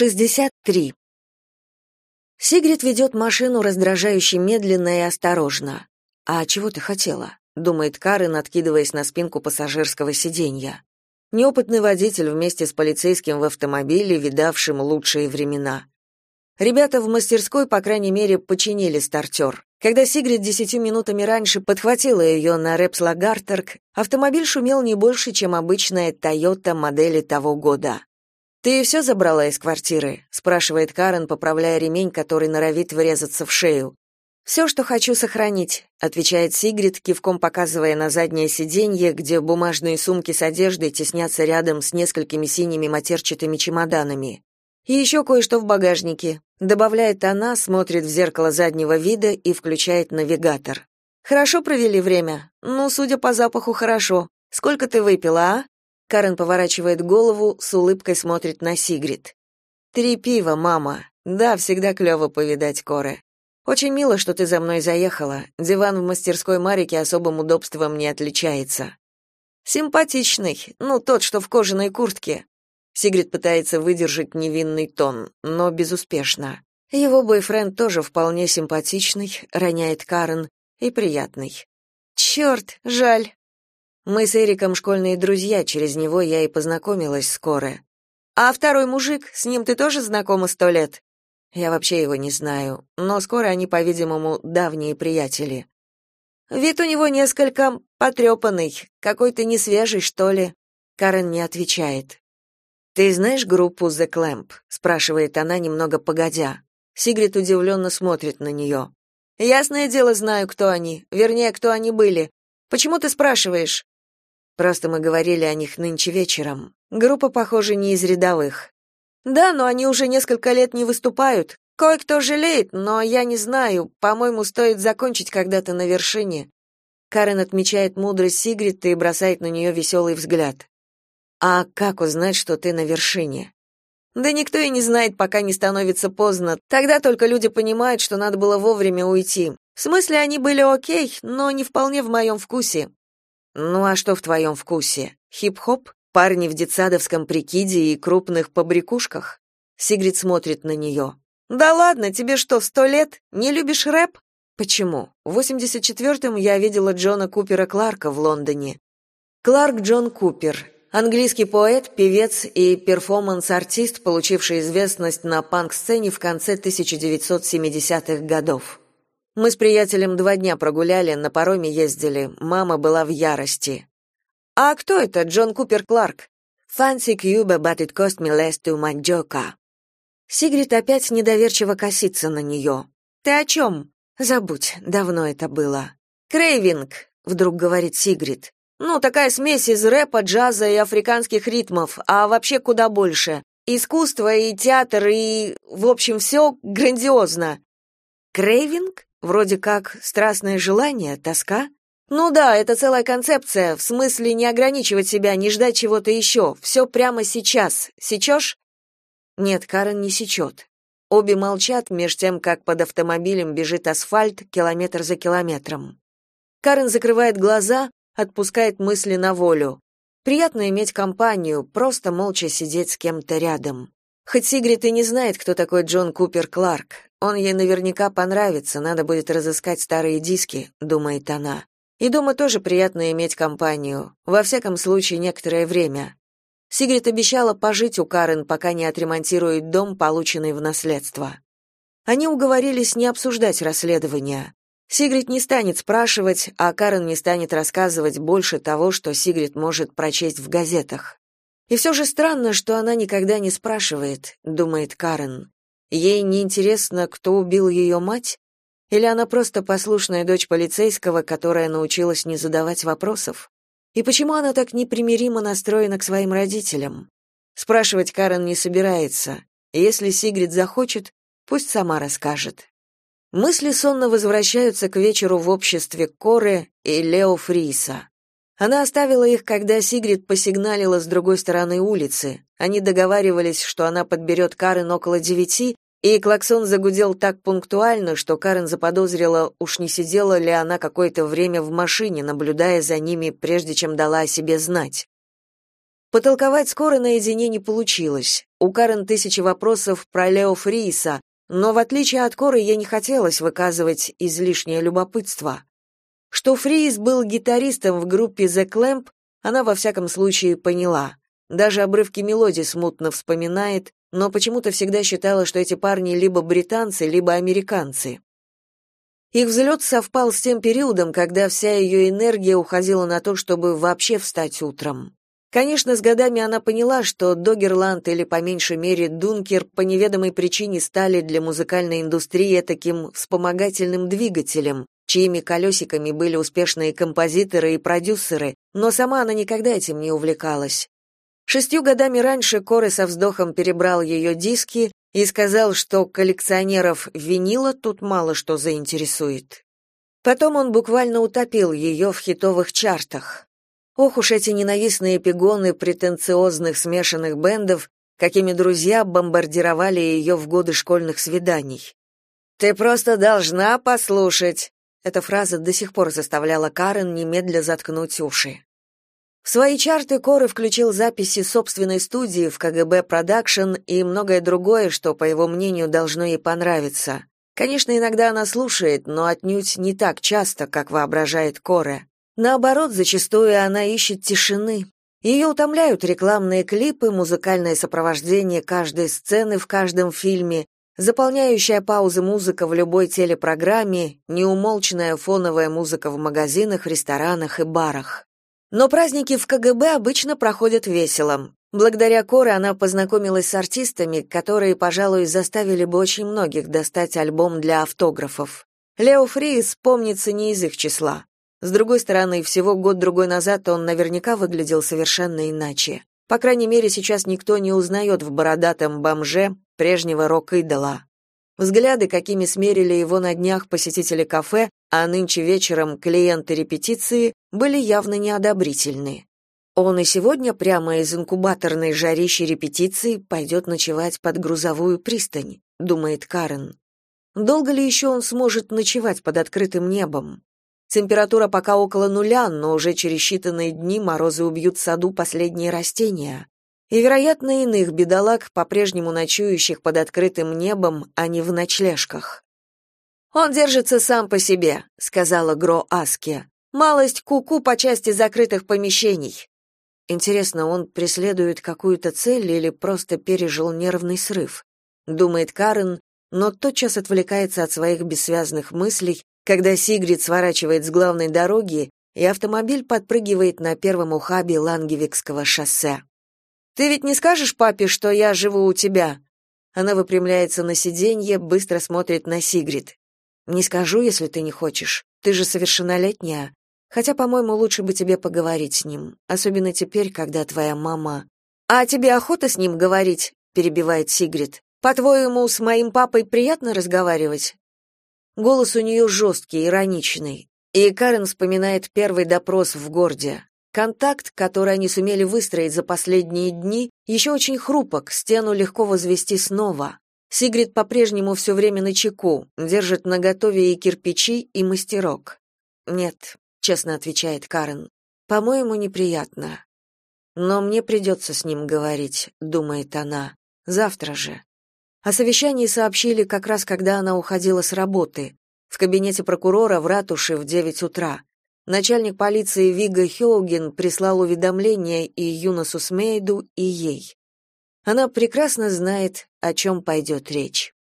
63. Сигрид ведет машину раздражающе медленно и осторожно. «А чего ты хотела?» — думает Карен, откидываясь на спинку пассажирского сиденья. Неопытный водитель вместе с полицейским в автомобиле, видавшим лучшие времена. Ребята в мастерской, по крайней мере, починили стартер. Когда Сигрид десятью минутами раньше подхватила ее на Репслагартерк, автомобиль шумел не больше, чем обычная Toyota модели того года. «Ты все забрала из квартиры?» — спрашивает Карен, поправляя ремень, который норовит врезаться в шею. «Все, что хочу сохранить», — отвечает Сигрид, кивком показывая на заднее сиденье, где бумажные сумки с одеждой теснятся рядом с несколькими синими матерчатыми чемоданами. «И еще кое-что в багажнике», — добавляет она, смотрит в зеркало заднего вида и включает навигатор. «Хорошо провели время? Ну, судя по запаху, хорошо. Сколько ты выпила, а?» Карен поворачивает голову, с улыбкой смотрит на Сигрид. «Три пива, мама. Да, всегда клево повидать Коре. Очень мило, что ты за мной заехала. Диван в мастерской Марики особым удобством не отличается». «Симпатичный. Ну, тот, что в кожаной куртке». Сигрид пытается выдержать невинный тон, но безуспешно. Его бойфренд тоже вполне симпатичный, роняет Карен, и приятный. «Черт, жаль. Мы с Эриком школьные друзья, через него я и познакомилась скоро. А второй мужик, с ним ты тоже знакома сто лет? Я вообще его не знаю, но скоро они, по-видимому, давние приятели. Вид у него несколько потрепанный, какой-то несвежий, что ли. Карен не отвечает. Ты знаешь группу The Clamp? спрашивает она немного погодя. Сигрид удивленно смотрит на нее. Ясное дело, знаю, кто они, вернее, кто они были. Почему ты спрашиваешь? Просто мы говорили о них нынче вечером. Группа, похоже, не из рядовых. Да, но они уже несколько лет не выступают. Кое-кто жалеет, но я не знаю. По-моему, стоит закончить когда-то на вершине. Карен отмечает мудрость Сигрита и бросает на нее веселый взгляд. А как узнать, что ты на вершине? Да никто и не знает, пока не становится поздно. Тогда только люди понимают, что надо было вовремя уйти. В смысле, они были окей, но не вполне в моем вкусе. Ну а что в твоем вкусе? Хип-хоп? Парни в детсадовском прикиде и крупных побрякушках? Сигрид смотрит на нее. Да ладно, тебе что, сто лет? Не любишь рэп? Почему? В 84-м я видела Джона Купера Кларка в Лондоне. Кларк Джон Купер, английский поэт, певец и перформанс-артист, получивший известность на панк-сцене в конце 1970-х годов. Мы с приятелем два дня прогуляли, на пароме ездили. Мама была в ярости. А кто это, Джон Купер Кларк? Fancy Cuba, but it cost me less to joker. Сигрид опять недоверчиво косится на нее. Ты о чем?» Забудь, давно это было. Крейвинг, вдруг говорит Сигрид. Ну, такая смесь из рэпа, джаза и африканских ритмов, а вообще куда больше. Искусство и театр и, в общем, все грандиозно. Крейвинг? Вроде как страстное желание, тоска? Ну да, это целая концепция, в смысле не ограничивать себя, не ждать чего-то еще. Все прямо сейчас. Сечешь? Нет, Карен не сечет. Обе молчат, меж тем, как под автомобилем бежит асфальт километр за километром. Карен закрывает глаза, отпускает мысли на волю. Приятно иметь компанию, просто молча сидеть с кем-то рядом. Хоть Сигрид и не знает, кто такой Джон Купер Кларк, он ей наверняка понравится, надо будет разыскать старые диски, думает она. И дома тоже приятно иметь компанию, во всяком случае некоторое время. Сигрид обещала пожить у Карен, пока не отремонтирует дом, полученный в наследство. Они уговорились не обсуждать расследование. Сигрид не станет спрашивать, а Карен не станет рассказывать больше того, что Сигрид может прочесть в газетах. И все же странно, что она никогда не спрашивает, думает Карен. Ей не интересно, кто убил ее мать, или она просто послушная дочь полицейского, которая научилась не задавать вопросов? И почему она так непримиримо настроена к своим родителям? Спрашивать Карен не собирается. Если Сигрид захочет, пусть сама расскажет. Мысли сонно возвращаются к вечеру в обществе Коры и Лео Фриса. Она оставила их, когда Сигрид посигналила с другой стороны улицы. Они договаривались, что она подберет Карен около девяти, и клаксон загудел так пунктуально, что Карен заподозрила, уж не сидела ли она какое-то время в машине, наблюдая за ними, прежде чем дала о себе знать. Потолковать скоро наедине не получилось. У Карен тысячи вопросов про Лео Фриса, но в отличие от Коры ей не хотелось выказывать излишнее любопытство. Что Фрис был гитаристом в группе The Clamp, она во всяком случае поняла. Даже обрывки мелодий смутно вспоминает, но почему-то всегда считала, что эти парни либо британцы, либо американцы. Их взлет совпал с тем периодом, когда вся ее энергия уходила на то, чтобы вообще встать утром. Конечно, с годами она поняла, что Догерланд или по меньшей мере Дункер по неведомой причине стали для музыкальной индустрии таким вспомогательным двигателем, чьими колесиками были успешные композиторы и продюсеры, но сама она никогда этим не увлекалась. Шестью годами раньше Коры со вздохом перебрал ее диски и сказал, что коллекционеров винила тут мало что заинтересует. Потом он буквально утопил ее в хитовых чартах. Ох уж эти ненавистные пигоны претенциозных смешанных бендов, какими друзья бомбардировали ее в годы школьных свиданий. «Ты просто должна послушать!» Эта фраза до сих пор заставляла Карен немедля заткнуть уши. В свои чарты Коре включил записи собственной студии в КГБ Продакшн и многое другое, что, по его мнению, должно ей понравиться. Конечно, иногда она слушает, но отнюдь не так часто, как воображает Коре. Наоборот, зачастую она ищет тишины. Ее утомляют рекламные клипы, музыкальное сопровождение каждой сцены в каждом фильме, заполняющая паузы музыка в любой телепрограмме, неумолчная фоновая музыка в магазинах, ресторанах и барах. Но праздники в КГБ обычно проходят весело. Благодаря Коре она познакомилась с артистами, которые, пожалуй, заставили бы очень многих достать альбом для автографов. Лео Фрис помнится не из их числа. С другой стороны, всего год-другой назад он наверняка выглядел совершенно иначе. По крайней мере, сейчас никто не узнает в бородатом бомже прежнего рок-идола. Взгляды, какими смерили его на днях посетители кафе, а нынче вечером клиенты репетиции, были явно неодобрительны. Он и сегодня прямо из инкубаторной жарищи репетиции пойдет ночевать под грузовую пристань, думает Карен. Долго ли еще он сможет ночевать под открытым небом? Температура пока около нуля, но уже через считанные дни морозы убьют в саду последние растения и, вероятно, иных бедолаг, по-прежнему ночующих под открытым небом, а не в ночлежках. «Он держится сам по себе», — сказала Гро Аске. «Малость куку -ку по части закрытых помещений». Интересно, он преследует какую-то цель или просто пережил нервный срыв? Думает Карен, но тотчас отвлекается от своих бессвязных мыслей, когда Сигрид сворачивает с главной дороги, и автомобиль подпрыгивает на первом ухабе Лангевикского шоссе. Ты ведь не скажешь папе, что я живу у тебя? Она выпрямляется на сиденье, быстро смотрит на Сигрид. Не скажу, если ты не хочешь. Ты же совершеннолетняя. Хотя, по-моему, лучше бы тебе поговорить с ним, особенно теперь, когда твоя мама. А тебе охота с ним говорить? перебивает Сигрид. По-твоему, с моим папой приятно разговаривать? Голос у нее жесткий, ироничный. И Карен вспоминает первый допрос в городе. Контакт, который они сумели выстроить за последние дни, еще очень хрупок, стену легко возвести снова. Сигрид по-прежнему все время на чеку, держит наготове и кирпичи, и мастерок. «Нет», — честно отвечает Карен, — «по-моему, неприятно. Но мне придется с ним говорить», — думает она, — «завтра же». О совещании сообщили как раз, когда она уходила с работы. В кабинете прокурора в ратуше в девять утра. Начальник полиции Вига Хёуген прислал уведомление и Юносу Смейду, и ей. Она прекрасно знает, о чем пойдет речь.